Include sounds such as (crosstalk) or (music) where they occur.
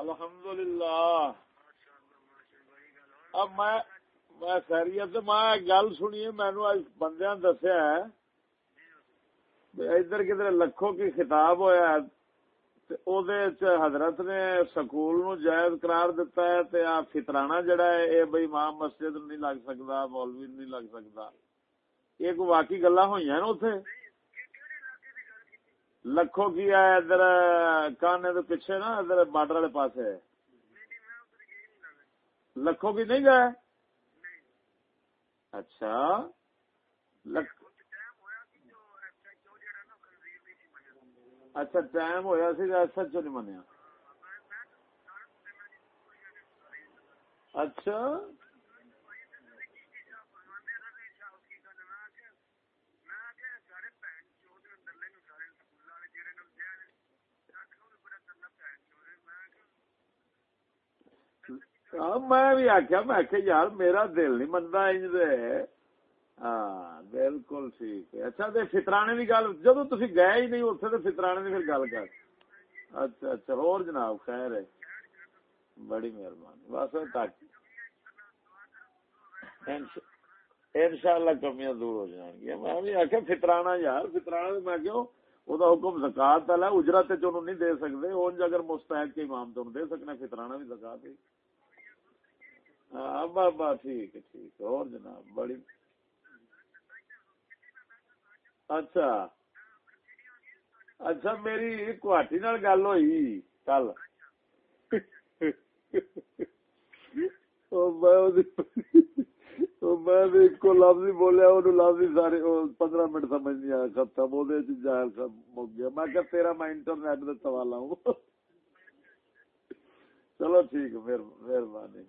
الحمدللہ۔ اب میں میں خیریت میں گل سنی مینو اج بندیاں دسیا ہے۔ ادھر کدھر لکھوں کی خطاب ہوا حضرت نے سکول نو جائز قرار دیتا ہے، تے آ فطرانہ جڑا ہے، اے بھائی امام مسجد نہیں لگ سکتا مولوی نہیں لگ سکتا یہ کوئی واقعی گلا ہوئی نا اتنے لکھوں کی ہے ادھر، کانے تو پیچھے نا، ادھر بارڈر والے پاس لکھوں کی نہیں گئے؟ اچھا۔ اچھا ٹائم ہوا سی ایس ایچ نہیں منیا۔ اچھا ہاں، ہاں، میں بھی آخیا میں آخیا یار، میرا دل نہیں منتا انج ہاں بالکل ٹھیک ہے۔ اچھا فطرانے کی گل جب تھی گئے ہی نہیں اتنے تو فطرانے کی گل کر۔ اچھا اچھا اور جناب، خیر ہے۔ بڑی مہربانی۔ بس تک ان شاء اللہ کمیاں دور ہو جائیں گی۔ میں بھی آخیا فطرانا یار فطرانا میں کیوں؟ وہ حکم زکات والا اجرت چ نہیں دے سکتے اونج اگر مستحق کے امام تو دے سکنے فطرانا بھی زکات ہاں بابا ٹھیک ٹھیک اور جناب، بڑی۔ اچھا۔ اچھا میری گوہاٹی گل ہوئی کل۔ (laughs) میں لفظ ہی بولیا لفظ سارے پندرہ منٹ سمجھ نہیں آیا ختم وہ مک گیا۔ میں تیرا میں انٹرنیٹ سوال آؤں (laughs) چلو ٹھیک مہربانی۔